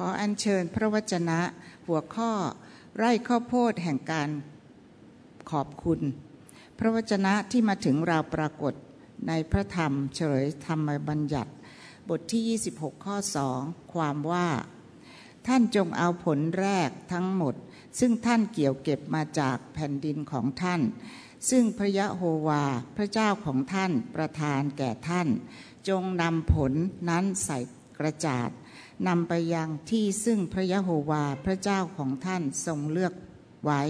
ขออัญเชิญพระวจนะหัวข้อไร่ข้าวโพดแห่งการขอบคุณ พระวจนะที่มาถึงเราปรากฏในพระธรรมเฉลยธรรมบัญญัติ บทที่ 26 ข้อสองความว่า ท่านจงเอาผลแรกทั้งหมด ซึ่งท่านเกี่ยวเก็บมาจากแผ่นดินของท่าน ซึ่งพระยะโฮวาพระเจ้าของท่านประทานแก่ท่าน จงนำผลนั้นใส่กระจาด นำไปยังที่ซึ่งพระยะโฮวาพระเจ้าของท่านทรงเลือกไว้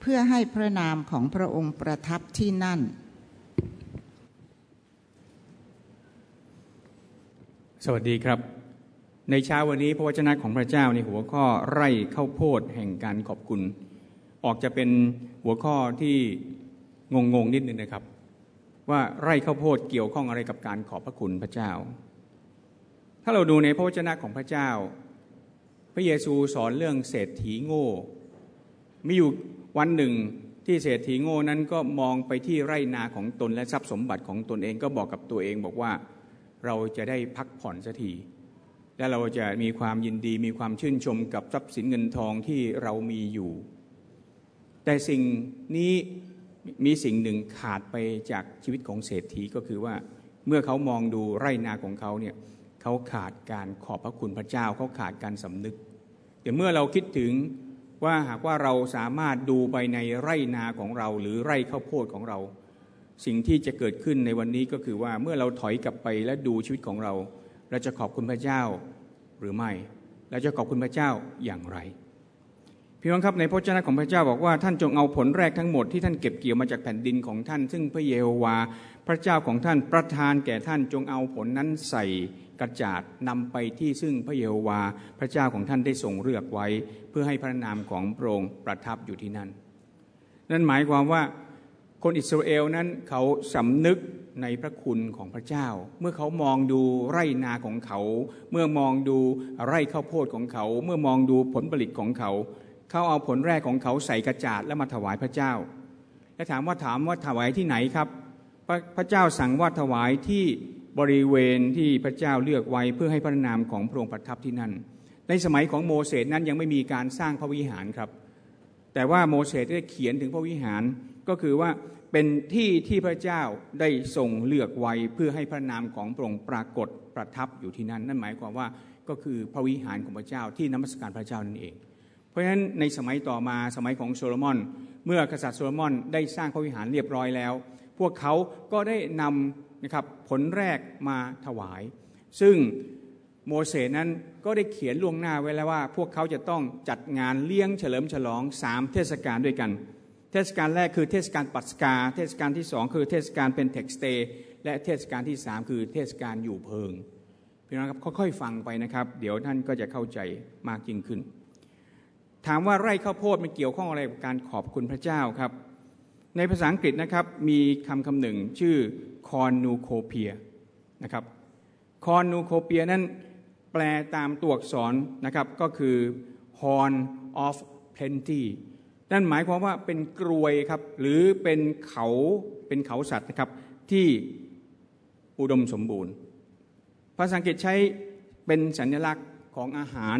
เพื่อให้พระนามของพระองค์ประทับที่นั่น สวัสดีครับ ในเช้าวันนี้พระวจนะของพระเจ้าในหัวข้อไร่ข้าวโพดแห่งการขอบคุณ ออกจะเป็นหัวข้อที่งงงนิดนึงนะครับ ว่าไร่ข้าวโพดเกี่ยวข้องอะไรกับการขอบพระคุณพระเจ้า ถ้าเราดูในพระวจนะของพระเจ้า พระเยซูสอนเรื่องเศรษฐีโง่ มีอยู่วันหนึ่งที่เศรษฐีโง่นั้นก็มองไปที่ไร่นาของตนและทรัพย์สมบัติของตนเองก็บอกกับตัวเองบอกว่าเราจะได้พักผ่อนสักทีและเราจะมีความยินดีมีความชื่นชมกับทรัพย์สินเงินทองที่เรามีอยู่ แต่สิ่งนี้มีสิ่งหนึ่งขาดไปจากชีวิตของเศรษฐีก็คือว่าเมื่อเขามองดูไร่นาของเขาเนี่ย เขาขาดการขอบพระคุณพระเจ้าเขาขาดการสำนึก แต่เมื่อเราคิดถึงว่าหากว่าเราสามารถดูไปในไร่นาของเรา หรือไร่ข้าวโพดของเรา สิ่งที่จะเกิดขึ้นในวันนี้ก็คือว่าเมื่อเราถอยกลับไปและดูชีวิตของเรา เราจะขอบคุณพระเจ้าหรือไม่ เราจะขอบคุณพระเจ้าอย่างไร พี่น้องครับในพระเจ้าของพระเจ้าบอกว่าท่านจงเอาผลแรกทั้งหมดที่ท่านเก็บเกี่ยวมาจากแผ่นดินของท่าน ซึ่งพระเยโฮวาพระเจ้าของท่านประทานแก่ท่านจงเอาผลนั้นใส่กระจาดนำไปที่ซึ่งพระเยโฮวาพระเจ้าของท่านได้ทรงเลือกไว้ เพื่อให้พระนามของพระองค์ประทับอยู่ที่นั่น นั่นหมายความว่าคนอิสราเอลนั้นเขาสำนึกในพระคุณของพระเจ้า เมื่อเขามองดูไร่นาของเขา เมื่อมองดูไร่ข้าวโพดของเขา เมื่อมองดูผลผลิตของเขา เขาเอาผลแรกของเขาใส่กระจาดแล้วมาถวายพระเจ้า และถามว่าถามว่าถวายที่ไหนครับพระพระเจ้าสั่งว่าถวายที่บริเวณที่พระเจ้าเลือกไว้เพื่อให้พระนามของพระองค์ประทับที่นั่น ในสมัยของโมเสสนั้นยังไม่มีการสร้างพระวิหารครับ แต่ว่าโมเสสได้เขียนถึงพระวิหารก็คือว่าเป็นที่ที่พระเจ้าได้ทรงเลือกไว้เพื่อให้พระนามของพระองค์ปรากฏประทับอยู่ที่นั่น นั่นหมายความว่าก็คือพระวิหารของพระเจ้าที่นมัสการพระเจ้านั่นเอง เพราะฉะนั้นในสมัยต่อมาสมัยของโซโลมอน เมื่อกษัตริย์โซโลมอนได้สร้างพระวิหารเรียบร้อยแล้ว พวกเขาก็ได้นำนะครับผลแรกมาถวาย ซึ่งโมเสสนั้นก็ได้เขียนล่วงหน้าไว้แล้วว่า พวกเขาจะต้องจัดงานเลี้ยงเฉลิมฉลองสามเทศกาลด้วยกัน เทศกาลแรกคือเทศกาลปัสกา เทศกาลที่สองคือเทศกาลเป็นเท็กสเตและเทศกาลที่สามคือเทศกาลอยู่เพิงพี่น้องครับค่อยๆฟังไปนะครับ เดี๋ยวท่านก็จะเข้าใจมากยิ่งขึ้น ถามว่าไร่ข้าวโพดมันเกี่ยวข้องอะไรกับการขอบคุณพระเจ้าครับ ในภาษาอังกฤษนะครับมีคำคำหนึ่งชื่อคอนนูโคเปียนะครับคอนนูโคเปียนั้นแปลตามตัวอักษรนะครับก็คือ horn of plenty นั่นหมายความว่าเป็นกรวยครับหรือเป็นเขาเป็นเขาสัตว์นะครับที่อุดมสมบูรณ์ ภาษาอังกฤษใช้เป็นสัญลักษณ์ของอาหาร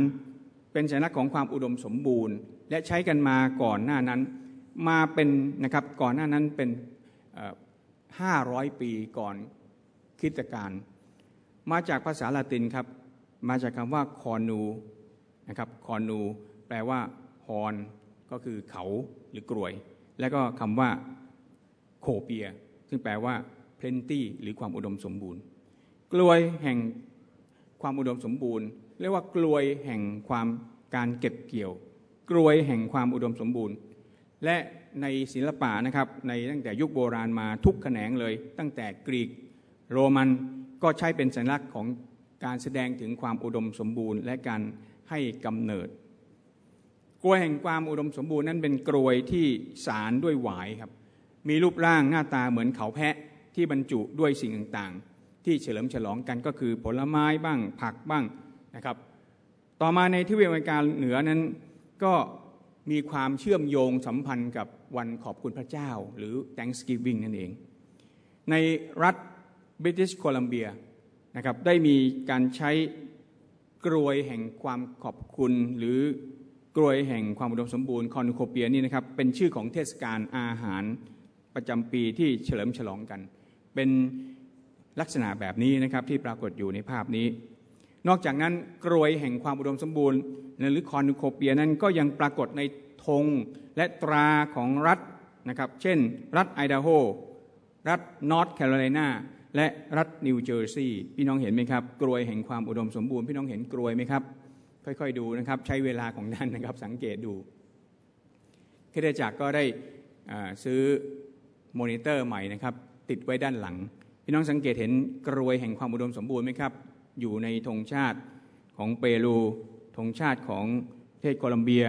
เป็นสัญลักษณ์ของความอุดมสมบูรณ์ และใช้กันมาก่อนหน้านั้นมาเป็นนะครับก่อนหน้านั้นเป็นห้าร้อยปีก่อนคริสตกาลมาจากภาษาละตินครับ มาจากคำว่าคอนูนะครับคอนู แปลว่าฮอนก็คือเขาหรือกรวย แล้วก็คำว่าโคเปีย ซึ่งแปลว่า plenty หรือความอุดมสมบูรณ์ กลวยแห่งความอุดมสมบูรณ์ เรียกว่ากลวยแห่งความการเก็บเกี่ยว กลวยแห่งความอุดมสมบูรณ์ และในศิลปะนะครับในตั้งแต่ยุคโบราณมาทุกแขนงเลย ตั้งแต่กรีกโรมันก็ใช้เป็นสัญลักษณ์ของการแสดงถึงความอุดมสมบูรณ์ และการให้กำเนิด กลวยแห่งความอุดมสมบูรณ์นั้นเป็นกลวยที่สารด้วยหวายครับมีรูปร่างหน้าตาเหมือนเขาแพะที่บรรจุด้วยสิ่งต่างๆ ที่เฉลิมฉลองกันก็คือผลไม้บ้าง ผักบ้าง นะครับ ต่อมาในที่เวอเมริกาเหนือนั้นก็มีความเชื่อมโยงสัมพันธ์กับวันขอบคุณพระเจ้า หรือ Thanksgiving นั่นเอง ในรัฐบริติชโคลัมเบียนะครับได้มีการใช้กรวยแห่งความขอบคุณหรือกรวยแห่งความอุดมสมบูรณ์คอนโคเปียนี่นะครับเป็นชื่อของเทศกาลอาหารประจำปีที่เฉลิมฉลองกัน เป็นลักษณะแบบนี้นะครับที่ปรากฏอยู่ในภาพนี้ นอกจากนั้นกรวยแห่งความอุดมสมบูรณ์ หรือ cornucopia นั้นก็ยังปรากฏในธงและตราของรัฐนะครับ เช่น รัฐไอดาโฮ รัฐนอร์ทแคโรไลนาและรัฐนิวเจอร์ซีย์พี่น้องเห็นไหมครับ กรวยแห่งความอุดมสมบูรณ์พี่น้องเห็นกรวยไหมครับ ค่อยๆดูนะครับ ใช้เวลาของท่านนะครับสังเกตดูคริสตจักรก็ได้ซื้อมอนิเตอร์ใหม่นะครับ ติดไว้ด้านหลัง พี่น้องสังเกตเห็นกรวยแห่งความอุดมสมบูรณ์ไหมครับ อยู่ในธงชาติของเปรูธงชาติของประเทศโคลัมเบีย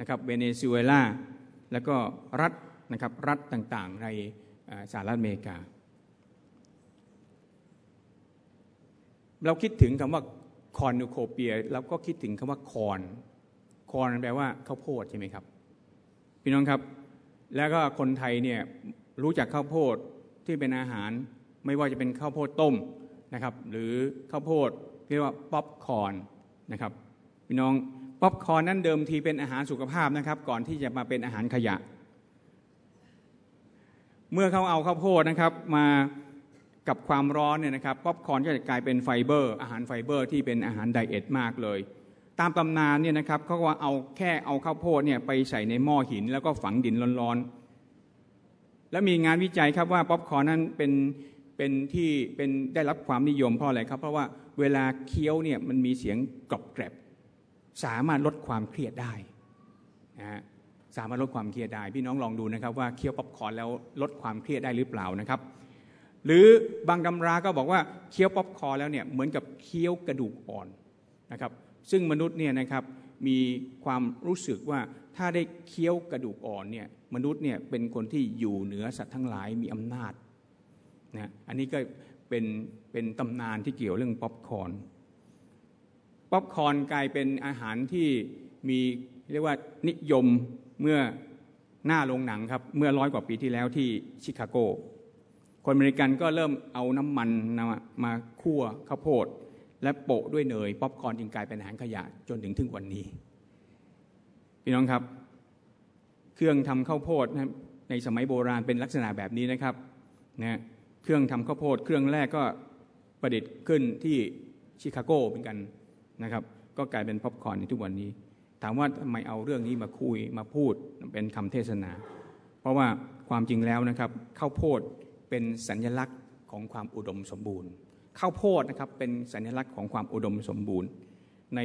นะครับเวเนซุเอลาแล้วก็รัฐนะครับรัฐต่างๆในสหรัฐอเมริกา เราคิดถึงคำว่าคอนูโคเปียเราก็คิดถึงคำว่าคอนcorn แปลว่าข้าวโพดใช่ไหมครับพี่น้องครับแล้วก็คนไทยเนี่ยรู้จักข้าวโพดที่เป็นอาหาร ไม่ว่าจะเป็นข้าวโพดต้ม นะครับ หรือข้าวโพดเรียกว่าป๊อปคอร์นนะครับพี่น้องป๊อปคอร์นนั้นเดิมทีเป็นอาหารสุขภาพนะครับ ก่อนที่จะมาเป็นอาหารขยะ เมื่อเขาเอาข้าวโพดนะครับมากับความร้อนเนี่ยนะครับป๊อปคอร์นก็จะกลายเป็นไฟเบอร์ อาหารไฟเบอร์ที่เป็นอาหาร diet มากเลย ตามตำนานเนี่ยนะครับเขาว่าเอาแค่เอาข้าวโพดเนี่ยไปใส่ในหม้อหิน แล้วก็ฝังดินร้อนๆแล้วมีงานวิจัยครับว่าป๊อปคอนนั้นเป็น เป็นที่เป็นได้รับความนิยมเพราะอะไรครับ เพราะว่าเวลาเคี้ยวเนี่ยมันมีเสียงกรอบแกรบ สามารถลดความเครียดได้นะฮะสามารถลดความเครียดได้พี่น้องลองดูนะครับว่าเคี้ยวป๊อปคอร์นแล้วลดความเครียดได้หรือเปล่านะครับ หรือบางตำราก็บอกว่าเคี้ยวป๊อปคอร์นแล้วเนี่ยเหมือนกับเคี้ยวกระดูกอ่อนนะครับ ซึ่งมนุษย์เนี่ยนะครับมีความรู้สึกว่าถ้าได้เคี้ยวกระดูกอ่อนเนี่ยมนุษย์เนี่ยเป็นคนที่อยู่เหนือสัตว์ทั้งหลายมีอำนาจ นะอันนี้ก็เป็นเป็นตำนานที่เกี่ยวเรื่องป๊อปคอร์นป๊อปคอร์นกลายเป็นอาหารที่มีเรียกว่านิยมเมื่อหน้าโรงหนังครับ เมื่อร้อยกว่าปีที่แล้วที่ชิคาโก คนอเมริกันก็เริ่มเอาน้ำมันมาคั่วข้าวโพด และโปะด้วยเนย ป๊อปคอร์นจึงกลายเป็นอาหารขยะจนถึงถึงวันนี้ พี่น้องครับ เครื่องทำข้าวโพดในสมัยโบราณเป็นลักษณะแบบนี้นะครับนะ เครื่องทำข้าวโพดเครื่องแรกก็ประดิษฐ์ขึ้นที่ชิคาโกเหมือนกันนะครับ ก็กลายเป็นป๊อปคอร์นในทุกวันนี้ ถามว่าทำไมเอาเรื่องนี้มาคุยมาพูดเป็นคำเทศนา เพราะว่าความจริงแล้วนะครับข้าวโพดเป็นสัญลักษณ์ของความอุดมสมบูรณ์ข้าวโพดนะครับเป็นสัญลักษณ์ของความอุดมสมบูรณ์ ใน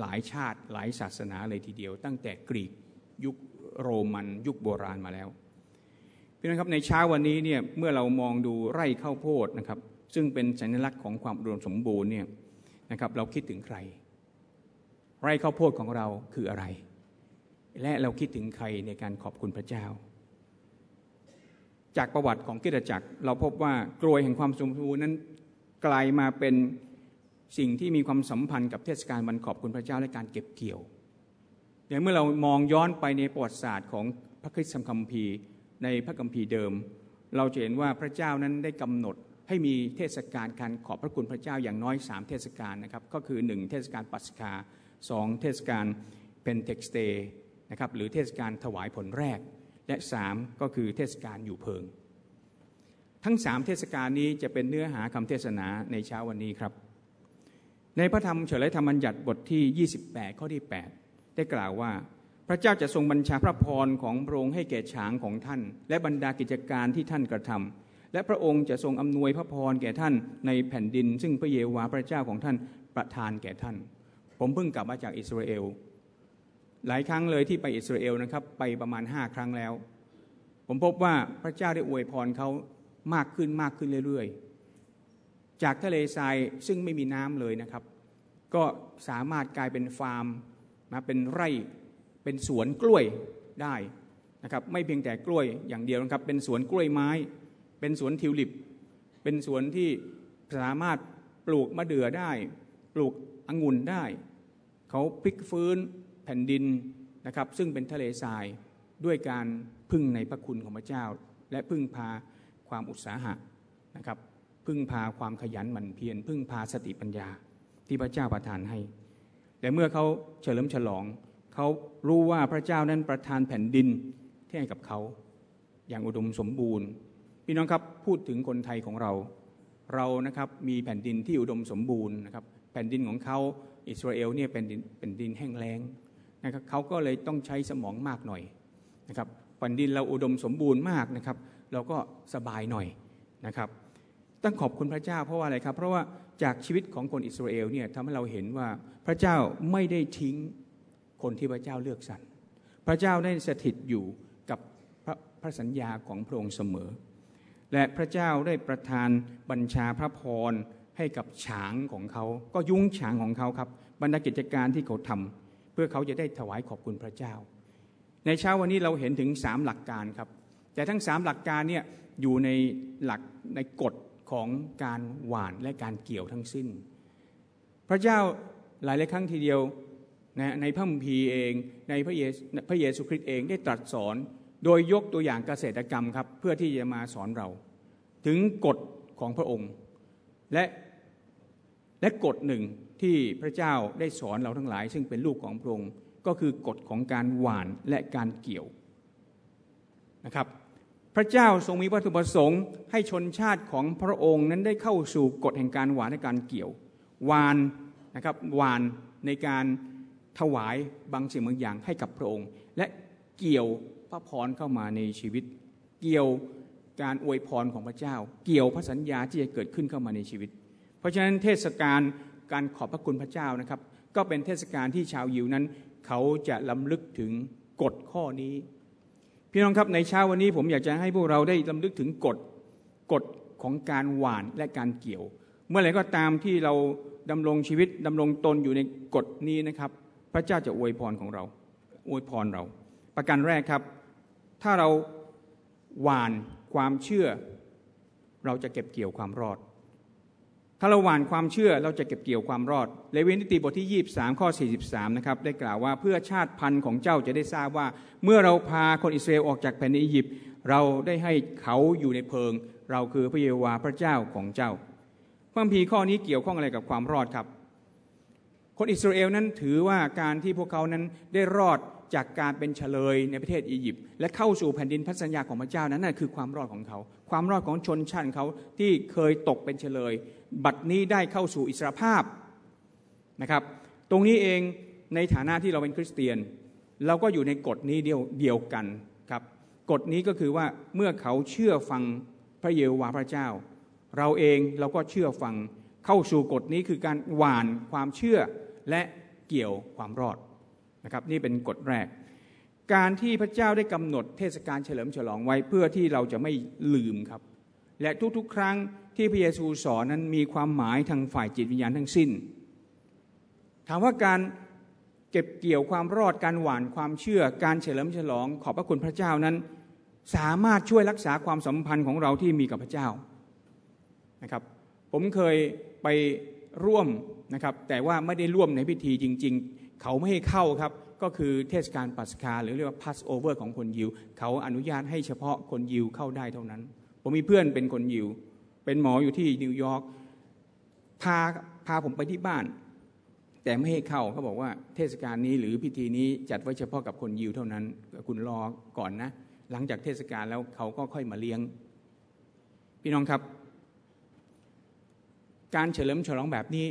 หลายชาติหลายศาสนาเลยทีเดียว ตั้งแต่กรีกยุคโรมันยุคโบราณมาแล้ว พี่น้องครับในเช้าวันนี้เนี่ยเมื่อเรามองดูไร่ข้าวโพดนะครับซึ่งเป็นสัญลักษณ์ของความอุดมสมบูรณ์เนี่ยนะครับเราคิดถึงใคร ไร่ข้าวโพดของเราคืออะไร และเราคิดถึงใครในการขอบคุณพระเจ้า จากประวัติของกิจจักร เราพบว่ากลวยแห่งความสมบูรณ์นั้นกลายมาเป็นสิ่งที่มีความสัมพันธ์กับเทศกาลวันขอบคุณพระเจ้าและการเก็บเกี่ยวอย่างเมื่อเรามองย้อนไปในประวัติศาสตร์ของพระคริสต์คัมภีร์ ในพระคัมภีร์เดิม เราจะเห็นว่าพระเจ้านั้นได้กำหนดให้มีเทศกาลการขอบพระคุณพระเจ้าอย่างน้อยสามเทศกาลนะครับก็คือหนึ่งเทศกาลปัสกาสองเทศกาลเพนเทคสเตนะครับหรือเทศกาลถวายผลแรก และสามก็คือเทศกาลอยู่เพิง ทั้งสามเทศกาลนี้จะเป็นเนื้อหาคำเทศนาในเช้าวันนี้ครับ ในพระธรรมเฉลยธรรมบัญญัติบทที่ 28 ข้อที่ 8 ได้กล่าวว่า พระเจ้าจะทรงบัญชาพระพรของพระองค์ให้แก่ช้างของท่าน และบรรดากิจการที่ท่านกระทำและพระองค์จะทรงอำนวยพระพรแก่ท่านในแผ่นดิน ซึ่งพระเยโวาห์พระเจ้าของท่านประทานแก่ท่าน ผมเพิ่งกลับมาจากอิสราเอล หลายครั้งเลยที่ไปอิสราเอลนะครับ ไปประมาณห้าครั้งแล้ว ผมพบว่าพระเจ้าได้อวยพรเขามากขึ้นมากขึ้นเรื่อยๆ จากทะเลทรายซึ่งไม่มีน้ำเลยนะครับ ก็สามารถกลายเป็นฟาร์มมาเป็นไร่ เป็นสวนกล้วยได้นะครับไม่เพียงแต่กล้วยอย่างเดียวนะครับ เป็นสวนกล้วยไม้ เป็นสวนทิวลิป เป็นสวนที่สามารถปลูกมะเดื่อได้ ปลูกองุ่นได้ เขาพลิกฟื้นแผ่นดินนะครับ ซึ่งเป็นทะเลทรายด้วยการพึ่งในพระคุณของพระเจ้า และพึ่งพาความอุตสาหะนะครับ พึ่งพาความขยันหมั่นเพียรพึ่งพาสติปัญญาที่พระเจ้าประทานให้แต่เมื่อเขาเฉลิมฉลอง เขารู้ว่าพระเจ้านั้นประทานแผ่นดินที่ให้กับเขาอย่างอุดมสมบูรณ์พี่น้องครับพูดถึงคนไทยของเรา เรานะครับมีแผ่นดินที่อุดมสมบูรณ์นะครับแผ่นดินของเขาอิสราเอลเนี่ยเป็นดินเป็นดินแห้งแล้งนะครับเขาก็เลยต้องใช้สมองมากหน่อยนะครับแผ่นดินเราอุดมสมบูรณ์มากนะครับ เราก็สบายหน่อยนะครับต้องขอบคุณพระเจ้าเพราะว่าอะไรครับ เพราะว่าจากชีวิตของคนอิสราเอลเนี่ยทำให้เราเห็นว่าพระเจ้าไม่ได้ทิ้ง คนที่พระเจ้าเลือกสรรพระเจ้าได้สถิตอยู่กับพระพระสัญญาของพระองค์เสมอ และพระเจ้าได้ประทานบัญชาพระพรให้กับฉางของเขา ก็ยุ้งฉางของเขาครับบรรดากิจการที่เขาทำเพื่อเขาจะได้ถวายขอบคุณพระเจ้า ในเช้าวันนี้เราเห็นถึงสามหลักการครับ แต่ทั้งสามหลักการเนี่ยอยู่ในหลักในกฎของการหว่านและการเกี่ยวทั้งสิ้น พระเจ้าหลายหลายครั้งทีเดียว นะในพระคัมภีเองในพระเยซพระเยซูคริสต์เองได้ตรัสสอน โดยยกตัวอย่างเกษตรกรรมครับเพื่อที่จะมาสอนเรา ถึงกฎของพระองค์ และและกฎหนึ่งที่พระเจ้าได้สอนเราทั้งหลาย ซึ่งเป็นลูกของพระองค์ก็คือกฎของการหว่านและการเกี่ยวนะครับ พระเจ้าทรงมีวัตถุประสงค์ ให้ชนชาติของพระองค์นั้นได้เข้าสู่กฎแห่งการหวานในการเกี่ยวหวานนะครับหวานในการ ถวายบางสิ่งบางอย่างให้กับพระองค์ และเกี่ยวพระพรเข้ามาในชีวิต เกี่ยวการอวยพรของพระเจ้า เกี่ยวพระสัญญาที่จะเกิดขึ้นเข้ามาในชีวิต เพราะฉะนั้นเทศกาลการขอบพระคุณพระเจ้านะครับ ก็เป็นเทศกาลที่ชาวยิวนั้น เขาจะล้ำลึกถึงกฎข้อนี้ พี่น้องครับในเช้าวันนี้ผมอยากจะให้พวกเราได้ล้ำลึกถึงกฎกฎของการหวานและการเกี่ยว เมื่อไหร่ก็ตามที่เราดำรงชีวิตดำรงตนอยู่ในกฎนี้นะครับ ระเจ้าจะอวยพรของเรา อวยพรเรา ประการแรกครับ ถ้าเราหวานความเชื่อ เราจะเก็บเกี่ยวความรอด ถ้าเราหวานความเชื่อเราจะเก็บเกี่ยวความรอดเลวีนิติบทที่ 23 ข้อ 43 นะครับ ได้กล่าวว่าเพื่อชาติพันธุ์ของเจ้าจะได้ทราบว่า เมื่อเราพาคนอิสราเอลออกจากแผ่นดินอียิปต์เราได้ให้เขาอยู่ในเพิง เราคือพระเยโวาพระเจ้าของเจ้าพระพีข้อนี้เกี่ยวข้องอะไรกับความรอดครับ คนอิสราเอลนั้นถือว่าการที่พวกเขานั้นได้รอดจากการเป็นเฉลยในประเทศอียิปต์และเข้าสู่แผ่นดินพันสัญญาของพระเจ้านั้นนั่นคือความรอดของเขา ความรอดของชนชาติเขาที่เคยตกเป็นเฉลย บัดนี้ได้เข้าสู่อิสรภาพนะครับ ตรงนี้เองในฐานะที่เราเป็นคริสเตียน เราก็อยู่ในกฎนี้เดียวเดียวกันครับกฎนี้ก็คือว่าเมื่อเขาเชื่อฟังพระเยโฮวาห์พระเจ้า เราเองเราก็เชื่อฟังเข้าสู่กฎนี้คือการหว่านความเชื่อ และเกี่ยวความรอดนะครับนี่เป็นกฎแรก การที่พระเจ้าได้กำหนดเทศกาลเฉลิมฉลองไว้เพื่อที่เราจะไม่ลืมครับ และทุกๆ ครั้งที่พระเยซูสอนนั้นมีความหมายทางฝ่ายจิตวิญญาณทั้งสิ้น ถามว่าการเก็บเกี่ยวความรอดการหวานความเชื่อ การเฉลิมฉลองขอบพระคุณพระเจ้านั้น สามารถช่วยรักษาความสัมพันธ์ของเราที่มีกับพระเจ้านะครับ ผมเคยไป ร่วมนะครับแต่ว่าไม่ได้ร่วมในพิธีจริง ๆ เขาไม่ให้เข้าครับก็คือเทศกาลปัสกาหรือเรียกว่า pass over ของคนยิว เขาอนุญาตให้เฉพาะคนยิวเข้าได้เท่านั้น ผมมีเพื่อนเป็นคนยิว เป็นหมออยู่ที่นิวยอร์กพาพาผมไปที่บ้าน แต่ไม่ให้เข้าเขาบอกว่าเทศกาลนี้หรือพิธีนี้จัดไว้เฉพาะกับคนยิวเท่านั้น คุณรอก่อนนะ หลังจากเทศกาลแล้วเขาก็ค่อยมาเลี้ยง พี่น้องครับ การเฉลิมฉลองแบบนี้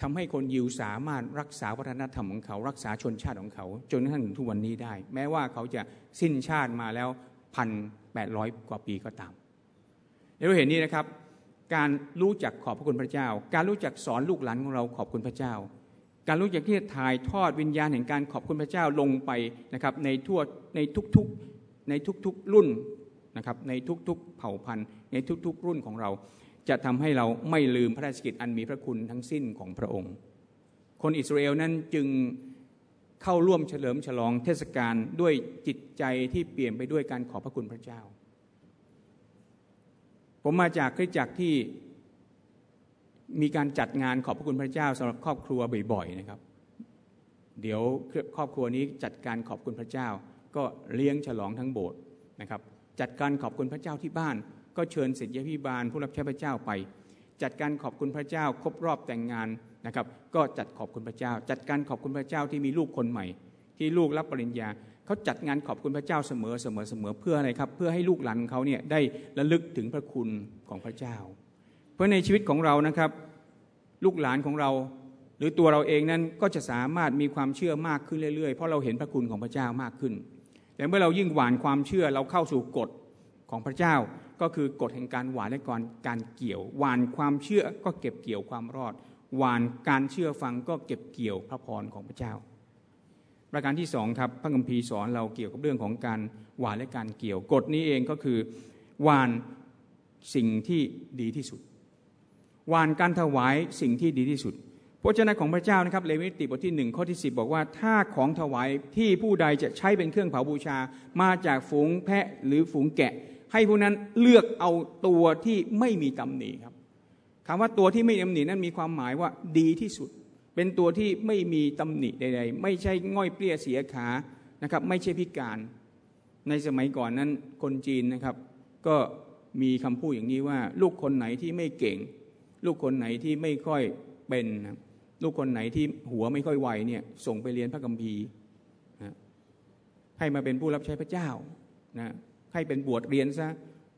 ทำให้คนยิวสามารถรักษาวัฒนธรรมของเขา รักษาชนชาติของเขา จนกระทั่งถึงทุกวันนี้ได้ แม้ว่าเขาจะสิ้นชาติมาแล้วพันแปดร้อยกว่าปีก็ตามเราเห็นนี้นะครับ การรู้จักขอบพระคุณพระเจ้า การรู้จักสอนลูกหลานของเราขอบคุณพระเจ้า การรู้จักที่จะถ่ายทอดวิญญาณแห่งการขอบคุณพระเจ้าลงไปนะครับในทั่วในทุกๆในทุกๆรุ่นนะครับในทุกๆเผ่าพันธุ์ ในทุกๆรุ่นของเรา จะทำให้เราไม่ลืมพระราชกิจอันมีพระคุณทั้งสิ้นของพระองค์ คนอิสราเอลนั้นจึงเข้าร่วมเฉลิมฉลองเทศกาลด้วยจิตใจที่เปลี่ยนไปด้วยการขอบพระคุณพระเจ้า ผมมาจากคริสตจักรที่มีการจัดงานขอบพระคุณพระเจ้าสำหรับครอบครัวบ่อยๆนะครับ เดี๋ยวครอบครัวนี้จัดการขอบคุณพระเจ้า ก็เลี้ยงฉลองทั้งโบสถ์นะครับ จัดการขอบคุณพระเจ้าที่บ้าน ก็เชิญศิษยาพิบาลผู้รับใช้พระเจ้าไป จัดการขอบคุณพระเจ้าครบรอบแต่งงานนะครับ ก็จัดขอบคุณพระเจ้า จัดการขอบคุณพระเจ้าที่มีลูกคนใหม่ ที่ลูกรับปริญญาเขาจัดงานขอบคุณพระเจ้าเสมอเสมอเสมอเพื่ออะไรครับ เพื่อให้ลูกหลานเขาเนี่ยได้ระลึกถึงพระคุณของพระเจ้า เพราะในชีวิตของเรานะครับ ลูกหลานของเราหรือตัวเราเองนั้นก็จะสามารถมีความเชื่อมากขึ้นเรื่อยๆ เพราะเราเห็นพระคุณของพระเจ้ามากขึ้น แต่เมื่อเรายิ่งหวานความเชื่อเราเข้าสู่กฎของพระเจ้า ก็คือกฎแห่งการหวานและการการเกี่ยวหวานความเชื่อก็เก็บเกี่ยวความรอดหวานการเชื่อฟังก็เก็บเกี่ยวพระพรของพระเจ้า ประการที่สองครับพระคัมภีร์สอนเราเกี่ยวกับเรื่องของการหวานและการเกี่ยวกฎนี้เองก็คือหวานสิ่งที่ดีที่สุดหวานการถวายสิ่งที่ดีที่สุดพระเจ้าของพระเจ้านะครับเลวิติบทที่หนึ่งข้อที่สิบบอกว่าถ้าของถวายที่ผู้ใดจะใช้เป็นเครื่องเผาบูชามาจากฝูงแพะหรือฝูงแกะ ให้ผู้นั้นเลือกเอาตัวที่ไม่มีตำหนิครับคำว่าตัวที่ไม่มีตำหนินั้นมีความหมายว่าดีที่สุด เป็นตัวที่ไม่มีตำหนิใด ๆ ไม่ใช่ง่อยเปรี้ยเสียขานะครับไม่ใช่พิการ ในสมัยก่อนนั้นคนจีนนะครับ ก็มีคำพูดอย่างนี้ว่า ลูกคนไหนที่ไม่เก่ง ลูกคนไหนที่ไม่ค่อยเป็นนะลูกคนไหนที่หัวไม่ค่อยไวเนี่ยส่งไปเรียนพระคัมภีร์นะให้มาเป็นผู้รับใช้พระเจ้านะ ให้เป็นบวชเรียนซะ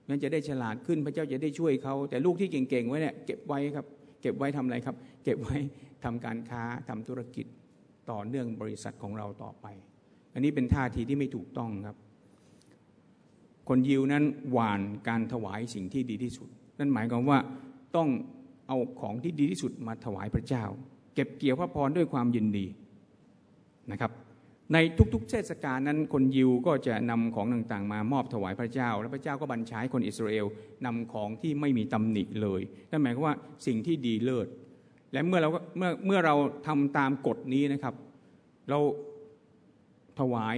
งั้นจะได้ฉลาดขึ้นพระเจ้าจะได้ช่วยเขา แต่ลูกที่เก่งๆไว้เนี่ยเก็บไว้ครับ เก็บไว้ทำอะไรครับ เก็บไว้ทำการค้าทำธุรกิจต่อเนื่องบริษัทของเราต่อไป อันนี้เป็นท่าทีที่ไม่ถูกต้องครับ คนยิวนั้นหวานการถวายสิ่งที่ดีที่สุด นั่นหมายความว่าต้องเอาของที่ดีที่สุดมาถวายพระเจ้า เก็บเกี่ยวพระพรด้วยความยินดีนะครับ ในทุกๆ เทศกาลนั้นคนยิวก็จะนำของต่างๆ มามอบถวายพระเจ้า และพระเจ้าก็บัญชาให้คนอิสราเอลนำของที่ไม่มีตำหนิเลยนั่นหมายความว่าสิ่งที่ดีเลิศและเมื่อเราเมื่อเมื่อเราทำตามกฎนี้นะครับ เราถวาย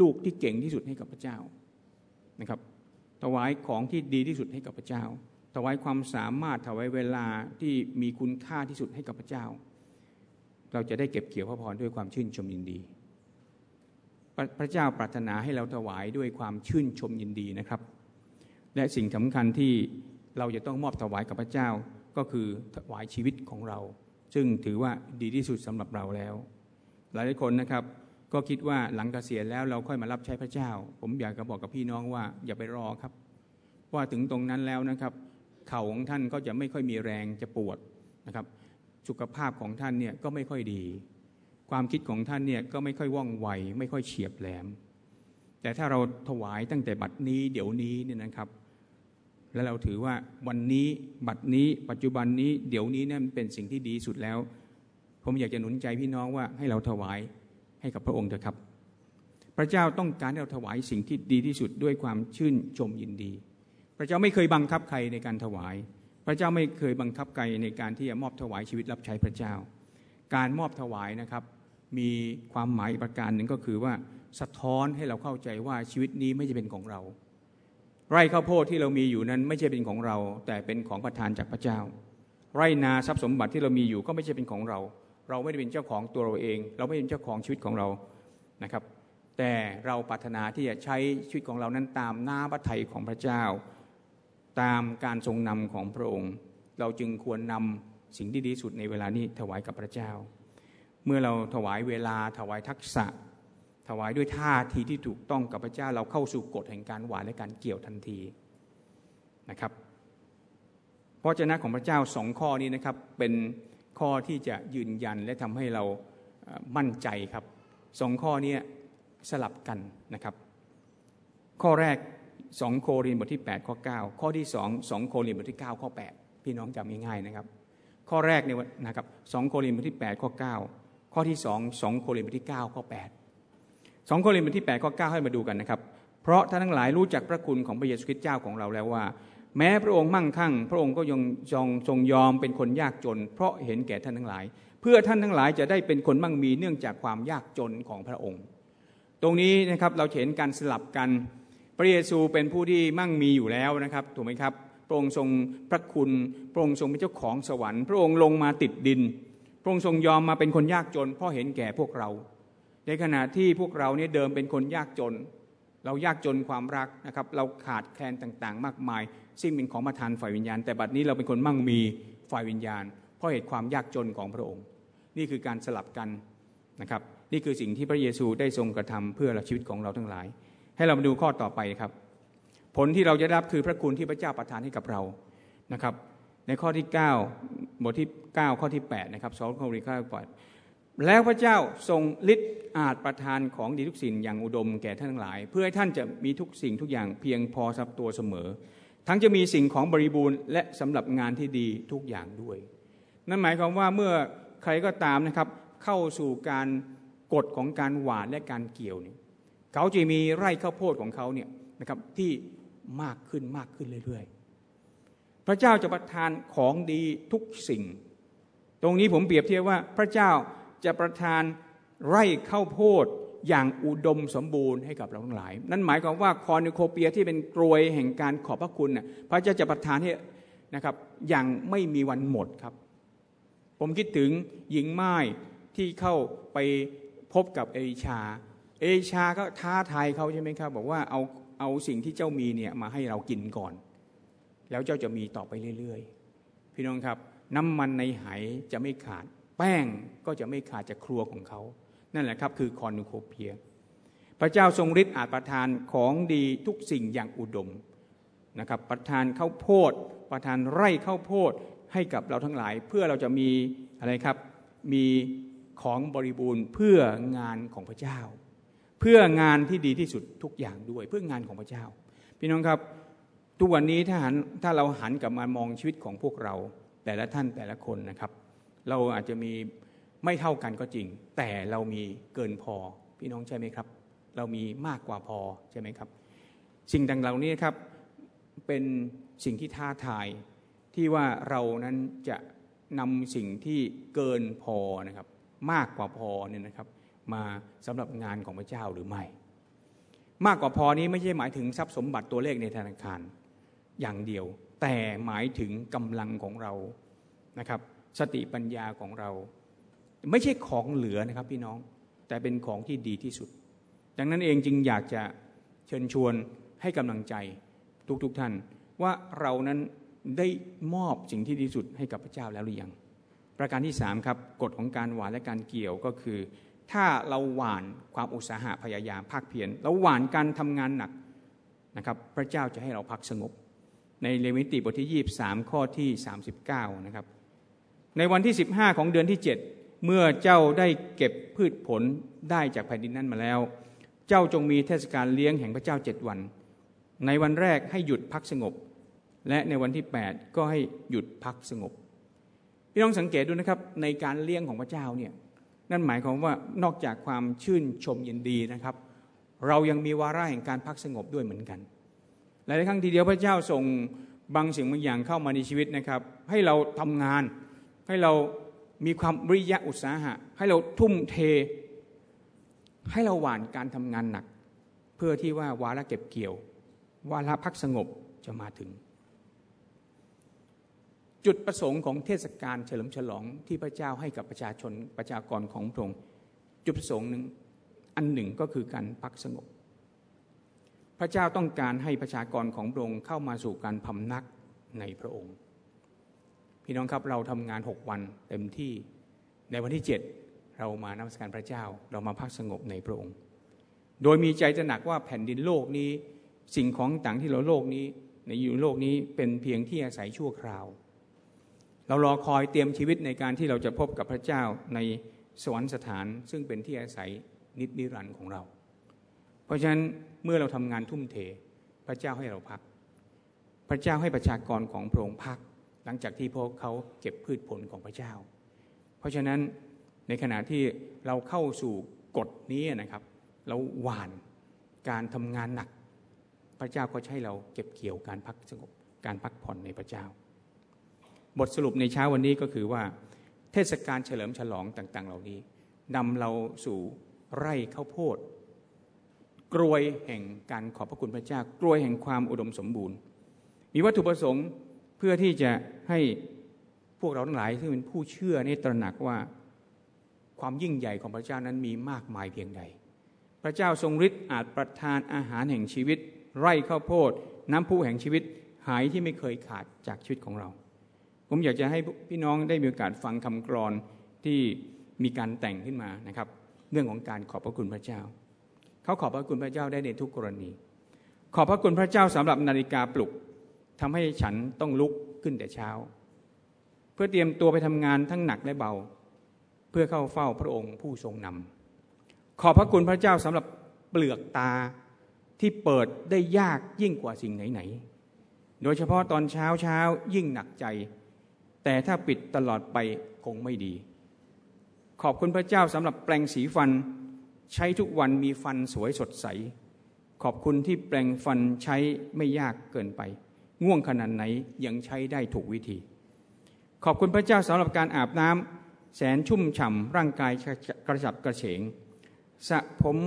ลูกที่เก่งที่สุดให้กับพระเจ้านะครับ ถวายของที่ดีที่สุดให้กับพระเจ้า ถวายความสามารถถวายเวลาที่มีคุณค่าที่สุดให้กับพระเจ้า เราจะได้เก็บเกี่ยวพระพรด้วยความชื่นชมยินดี พระเจ้าปรารถนาให้เราถวายด้วยความชื่นชมยินดีนะครับ และสิ่งสำคัญที่เราจะต้องมอบถวายกับพระเจ้าก็คือถวายชีวิตของเรา ซึ่งถือว่าดีที่สุดสำหรับเราแล้ว หลายคนนะครับก็คิดว่าหลังเกษียณแล้วเราค่อยมารับใช้พระเจ้า ผมอยากจะบอกกับพี่น้องว่าอย่าไปรอครับว่าถึงตรงนั้นแล้วนะครับ เข่าของท่านก็จะไม่ค่อยมีแรงจะปวดนะครับ สุขภาพของท่านเนี่ยก็ไม่ค่อยดี ความคิดของท่านเนี่ยก็ไม่ค่อยว่องไว ไม่ค่อยเฉียบแหลม แต่ถ้าเราถวายตั้งแต่บัดนี้เดี๋ยวนี้เนี่ยนะครับ แล้วเราถือว่าวันนี้บัดนี้ ปัจจุบันนี้เดี๋ยวนี้เนี่ยเป็นสิ่งที่ดีสุดแล้ว ผมอยากจะหนุนใจพี่น้องว่าให้เราถวายให้กับพระองค์เถอะครับ พระเจ้าต้องการให้เราถวายสิ่งที่ดีที่สุดด้วยความชื่นชมยินดี พระเจ้าไม่เคยบังคับใครในการถวาย พระเจ้าไม่เคยบังคับใครในการที่จะมอบถวายชีวิตรับใช้พระเจ้า การมอบถวายนะครับ มีความหมายประการหนึ่งก็คือว่าสะท้อนให้เราเข้าใจว่าชีวิตนี้ไม่ใช่เป็นของเรา ไร่ข้าวโพดที่เรามีอยู่นั้นไม่ใช่เป็นของเรา แต่เป็นของประทานจากพระเจ้า ไร่นาทรัพย์สมบัติที่เรามีอยู่ก็ไม่ใช่เป็นของเรา เราไม่ได้เป็นเจ้าของตัวเราเอง เราไม่เป็นเจ้าของชีวิตของเรานะครับ แต่เราปรารถนาที่จะใช้ชีวิตของเรานั้นตามหน้าพระทัยของพระเจ้า ตามการทรงนำของพระองค์ เราจึงควรนำสิ่งที่ดีสุดในเวลานี้ถวายกับพระเจ้า เมื่อเราถวายเวลาถวายทักษะ ถวายด้วยท่าทีที่ถูกต้องกับพระเจ้าเราเข้าสู่กฎแห่งการหวานและการเกี่ยวทันทีนะครับพระเจ้าของพระเจ้าสองข้อนี้นะครับเป็นข้อที่จะยืนยันและทำให้เรามั่นใจครับสองข้อนี้สลับกันนะครับ ข้อแรกสองโครินบทที่ 8 ข้อ 9 ข้อที่สองสองโครินบทที่ 9 ข้อ 8 พี่น้องจำง่ายๆนะครับ ข้อแรกเนี่ยนะครับสองโครินบทที่ 8 ข้อ 9 ข้อที่สองสองโครินธ์บทที่9ข้อ8สองโครินธ์บทที่8ข้อ9ให้มาดูกันนะครับ เพราะท่านทั้งหลายรู้จักพระคุณของพระเยซูคริสต์เจ้าของเราแล้วว่า แม้พระองค์มั่งคั่ง พระองค์ก็ยังทรงทรงยอมเป็นคนยากจน เพราะเห็นแก่ท่านทั้งหลาย เพื่อท่านทั้งหลายจะได้เป็นคนมั่งมีเนื่องจากความยากจนของพระองค์ ตรงนี้นะครับเราเห็นการสลับกันพระเยซูเป็นผู้ที่มั่งมีอยู่แล้วนะครับถูกไหมครับพระองค์ทรงพระคุณพระองค์ทรงเป็นเจ้าของสวรรค์ พระองค์ลงมาติดดิน พระองค์ทรงยอมมาเป็นคนยากจน เพราะเห็นแก่พวกเรา ในขณะที่พวกเราเนี่ยเดิมเป็นคนยากจน เรายากจนความรักนะครับ เราขาดแคลนต่างๆ มากมาย ซึ่งเป็นของประทานฝ่ายวิญญาณ แต่บัดนี้เราเป็นคนมั่งมีฝ่ายวิญญาณ เพราะเหตุความยากจนของพระองค์ นี่คือการสลับกันนะครับนี่คือสิ่งที่พระเยซูได้ทรงกระทำเพื่อชีวิตของเราทั้งหลาย ให้เรามาดูข้อต่อไปครับ ผลที่เราจะรับคือพระคุณที่พระเจ้าประทานให้กับเรานะครับ ในข้อที่ 9 บทที่ 9 ข้อที่ 8 นะครับสองโคริข้าปดแล้วพระเจ้าทรงฤทธิ์อาจประทานของดีทุกสิ่งอย่างอุดมแก่ท่านทั้งหลาย เพื่อให้ท่านจะมีทุกสิ่งทุกอย่างเพียงพอสำหรับตัวเสมอ ทั้งจะมีสิ่งของบริบูรณ์และสำหรับงานที่ดีทุกอย่างด้วย นั่นหมายความว่าเมื่อใครก็ตามนะครับเข้าสู่การกฎของการหวานและการเกี่ยวเนี่ยเขาจะมีไร่ข้าวโพดของเขาเนี่ยนะครับที่มากขึ้นมากขึ้นเรื่อยๆ พระเจ้าจะประทานของดีทุกสิ่ง ตรงนี้ผมเปรียบเทียบว่าพระเจ้าจะประทานไร่ข้าวโพดอย่างอุดมสมบูรณ์ให้กับเราทั้งหลาย นั่นหมายความว่าคอนิโคเปียที่เป็นกรวยแห่งการขอบพระคุณน่ะพระเจ้าจะประทานให้นะครับอย่างไม่มีวันหมดครับ ผมคิดถึงหญิงไม้ที่เข้าไปพบกับเอชา เอชาก็ท้าทายเขาใช่ไหมครับ บอกว่าเอาเอาสิ่งที่เจ้ามีเนี่ยมาให้เรากินก่อน แล้วเจ้าจะมีต่อไปเรื่อยๆ พี่น้องครับ น้ำมันในไหจะไม่ขาด แป้งก็จะไม่ขาดจากครัวของเขา นั่นแหละครับคือคอนูโคเพีย พระเจ้าทรงฤทธิ์อาจประทานของดีทุกสิ่งอย่างอุดมนะครับประทานข้าวโพด ประทานไร่ข้าวโพดให้กับเราทั้งหลาย เพื่อเราจะมีอะไรครับมีของบริบูรณ์เพื่องานของพระเจ้า เพื่องานที่ดีที่สุดทุกอย่างด้วย เพื่องานของพระเจ้า พี่น้องครับ ทุกวันนี้ถ้าหันถ้าเราหันกลับมามองชีวิตของพวกเรา แต่ละท่านแต่ละคนนะครับ เราอาจจะมีไม่เท่ากันก็จริง แต่เรามีเกินพอพี่น้องใช่ไหมครับ เรามีมากกว่าพอใช่ไหมครับ สิ่งต่างเหล่านี้ครับเป็นสิ่งที่ท้าทายที่ว่าเรานั้นจะนำสิ่งที่เกินพอนะครับ มากกว่าพอเนี่ยนะครับ มาสำหรับงานของพระเจ้าหรือไม่ มากกว่าพอนี้ไม่ใช่หมายถึงทรัพย์สมบัติตัวเลขในธนาคาร อย่างเดียว แต่หมายถึงกำลังของเรานะครับ สติปัญญาของเรา ไม่ใช่ของเหลือนะครับพี่น้องแต่เป็นของที่ดีที่สุด ดังนั้นเองจึงอยากจะเชิญชวนให้กำลังใจทุกๆทท่าน ว่าเรานั้นได้มอบสิ่งที่ดีสุดให้กับพระเจ้าแล้วหรือยัง ประการที่สามครับกฎของการหวานและการเกี่ยวก็คือ ถ้าเราหวานความอุตสาหะพยายามภาคเพียรเราหวานการทำงานหนักนะครับ พระเจ้าจะให้เราพักสงบ ในเลวิติบทที่ 23 ข้อที่ 39 นะครับ ในวันที่ 15 ของเดือนที่ 7 เมื่อเจ้าได้เก็บพืชผลได้จากแผ่นดินนั้นมาแล้ว เจ้าจงมีเทศกาลเลี้ยงแห่งพระเจ้าเจ็ดวัน ในวันแรกให้หยุดพักสงบ และในวันที่ 8 ก็ให้หยุดพักสงบพี่น้องสังเกตดูนะครับในการเลี้ยงของพระเจ้าเนี่ยนั่นหมายความว่านอกจากความชื่นชมยินดีนะครับ เรายังมีวาระแห่งการพักสงบด้วยเหมือนกัน หลายครั้งทีเดียวพระเจ้าส่งบางสิ่งบางอย่างเข้ามาในชีวิตนะครับ ให้เราทำงาน ให้เรามีความวิริยะอุตสาหะ ให้เราทุ่มเท ให้เราหวานการทำงานหนัก เพื่อที่ว่าวาระเก็บเกี่ยว วาระพักสงบจะมาถึง จุดประสงค์ของเทศกาลเฉลิมฉลองที่พระเจ้าให้กับประชาชนประชากรของพระองค์จุดประสงค์หนึ่งอันหนึ่งก็คือการพักสงบ พระเจ้าต้องการให้ประชากรของพระองค์เข้ามาสู่การพำนักในพระองค์ พี่น้องครับเราทำงานหกวันเต็มที่ในวันที่เจ็ดเรามานมัสการพระเจ้าเรามาพักสงบในพระองค์ โดยมีใจจะหนักว่าแผ่นดินโลกนี้สิ่งของต่างที่เราโลกนี้ในอยู่โลกนี้เป็นเพียงที่อาศัยชั่วคราว เรารอคอยเตรียมชีวิตในการที่เราจะพบกับพระเจ้าในสวรรคสถานซึ่งเป็นที่อาศัยนิจนิรันดร์ของเรา ราะฉะนั้นเมื่อเราทำงานทุ่มเท พระเจ้าให้เราพัก พระเจ้าให้ประชากรของพระองค์พัก หลังจากที่พวกเขาเก็บพืชผลของพระเจ้า เพราะฉะนั้นในขณะที่เราเข้าสู่กฎนี้นะครับ เราหวานการทำงานหนัก พระเจ้าก็ให้เราเก็บเกี่ยวการพักสงบการพักผ่อนในพระเจ้า บทสรุปในเช้าวันนี้ก็คือว่า เทศกาลเฉลิมฉลองต่าง ๆ เหล่านี้นำเราสู่ไร่ข้าวโพด กรวยแห่งการขอบพระคุณพระเจ้ากรวยแห่งความอุดมสมบูรณ์ มีวัตถุประสงค์เพื่อที่จะให้พวกเราทั้งหลายที่เป็นผู้เชื่อนี่ตระหนักว่าความยิ่งใหญ่ของพระเจ้านั้นมีมากมายเพียงใด พระเจ้าทรงฤทธิ์อาจประทานอาหารแห่งชีวิต ไร่ข้าวโพด น้ำพุแห่งชีวิต หายที่ไม่เคยขาดจากชีวิตของเรา ผมอยากจะให้พี่น้องได้มีโอกาสฟังคำกรอนที่มีการแต่งขึ้นมานะครับ เรื่องของการขอบพระคุณพระเจ้า เขาขอบพระคุณพระเจ้าได้ในทุกกรณี ขอบพระคุณพระเจ้าสำหรับนาฬิกาปลุกทำให้ฉันต้องลุกขึ้นแต่เช้า เพื่อเตรียมตัวไปทำงานทั้งหนักและเบา เพื่อเข้าเฝ้าพระองค์ผู้ทรงนำขอบพระคุณพระเจ้าสำหรับเปลือกตาที่เปิดได้ยากยิ่งกว่าสิ่งไหนๆโดยเฉพาะตอนเช้าเช้ายิ่งหนักใจ แต่ถ้าปิดตลอดไปคงไม่ดี ขอบคุณพระเจ้าสำหรับแปลงสีฟัน ใช้ทุกวันมีฟันสวยสดใส ขอบคุณที่แปลงฟันใช้ไม่ยากเกินไป ง่วงขนาดไหนยังใช้ได้ถูกวิธี ขอบคุณพระเจ้าสำหรับการอาบน้ำแสนชุ่มฉ่ำร่างกายกระฉับกระเฉงสระผม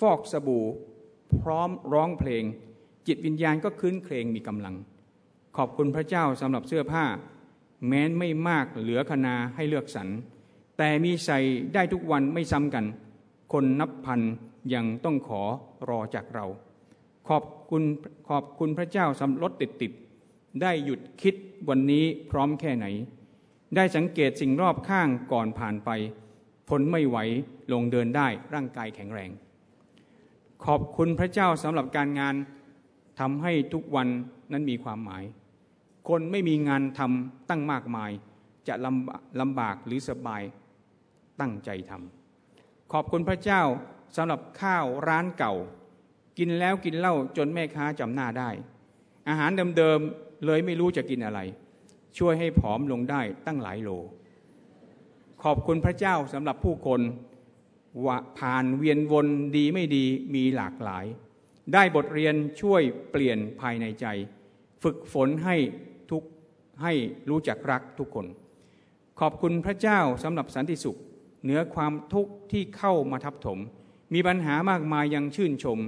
ฟอกสบู่ พร้อมร้องเพลง จิตวิญญาณก็คืนเครงมีกำลัง ขอบคุณพระเจ้าสำหรับเสื้อผ้า แม้นไม่มากเหลือคนาให้เลือกสรรแต่มีใส่ได้ทุกวันไม่ซ้ำกัน คนนับพันยังต้องขอรอจากเรา ขอบคุณขอบคุณพระเจ้าสำรถติดติดได้หยุดคิดวันนี้พร้อมแค่ไหน ได้สังเกตสิ่งรอบข้างก่อนผ่านไปทนไม่ไหวลงเดินได้ร่างกายแข็งแรง ขอบคุณพระเจ้าสำหรับการงานทำให้ทุกวันนั้นมีความหมาย คนไม่มีงานทำตั้งมากมาย จะลำลำบากหรือสบายตั้งใจทำ ขอบคุณพระเจ้าสำหรับข้าวร้านเก่า กินแล้วกินเล่าจนแม่ค้าจำหน้าได้ อาหารเดิมๆเลยไม่รู้จะกินอะไร ช่วยให้ผอมลงได้ตั้งหลายโล ขอบคุณพระเจ้าสำหรับผู้คนว่าผ่านเวียนวนดีไม่ดีมีหลากหลาย ได้บทเรียนช่วยเปลี่ยนภายในใจ ฝึกฝนให้ทุกให้รู้จักรักทุกคน ขอบคุณพระเจ้าสำหรับสันติสุข เหนือความทุกข์ที่เข้ามาทับถม มีปัญหามากมายยังชื่นชม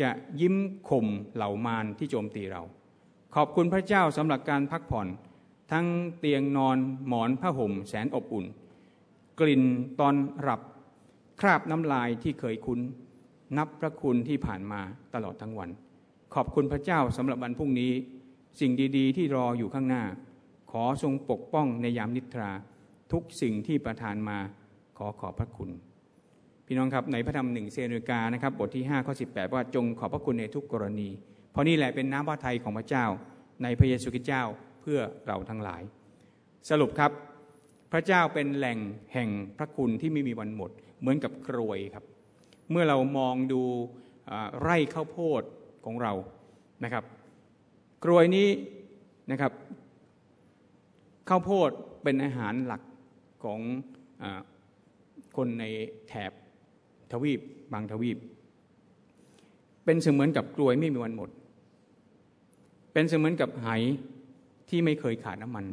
จะยิ้มข่มเหล่ามารที่โจมตีเรา ขอบคุณพระเจ้าสำหรับการพักผ่อน ทั้งเตียงนอนหมอนผ้าห่ม แสนอบอุ่น กลิ่นตอนหลับ คราบน้ำลายที่เคยคุ้น นับพระคุณที่ผ่านมาตลอดทั้งวัน ขอบคุณพระเจ้าสำหรับวันพรุ่งนี้ สิ่งดีๆ ที่รออยู่ข้างหน้า ขอทรงปกป้องในยามนิทรา ทุกสิ่งที่ประทานมา อขอบพระคุณ พี่น้องครับในพระธรรมหนึ่งเซนุกานะครับบทที่5ข้อ18 ว่าจงขอบพระคุณในทุกกรณี เพราะนี่แหละเป็นน้ำพระทัยของพระเจ้า ในพระเยซูคริสต์เจ้าเพื่อเราทั้งหลาย สรุปครับ พระเจ้าเป็นแหล่งแห่งพระคุณที่ไม่มีวันหมด เหมือนกับกรวยครับ เมื่อเรามองดูไร่ข้าวโพดของเรานะครับกรวยนี้นะครับข้าวโพดเป็นอาหารหลักของอ คนในแถบทวีปบางทวีป เป็นเสมือนกับกลวยไม่มีวันหมด เป็นเสมือนกับไหที่ไม่เคยขาดน้ำมัน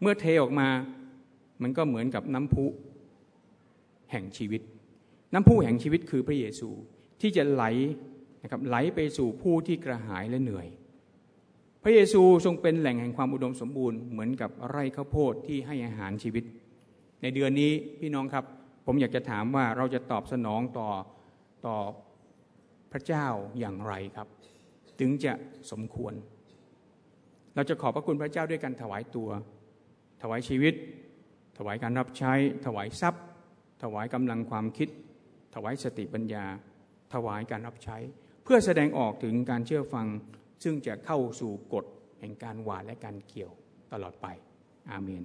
เมื่อเทออกมามันก็เหมือนกับน้ำพุแห่งชีวิต น้ำพุแห่งชีวิตคือพระเยซูที่จะไหลนะครับไหลไปสู่ผู้ที่กระหายและเหนื่อย พระเยซูทรงเป็นแหล่งแห่งความอุดมสมบูรณ์เหมือนกับไร่ข้าวโพดที่ให้อาหารชีวิต ในเดือนนี้พี่น้องครับ ผมอยากจะถามว่าเราจะตอบสนองต่อต่อพระเจ้าอย่างไรครับ ถึงจะสมควร เราจะขอบพระคุณพระเจ้าด้วยการถวายตัว ถวายชีวิต ถวายการรับใช้ ถวายทรัพย์ ถวายกำลังความคิด ถวายสติปัญญา ถวายการรับใช้ เพื่อแสดงออกถึงการเชื่อฟัง ซึ่งจะเข้าสู่กฎแห่งการหวานและการเกี่ยวตลอดไป อาเมน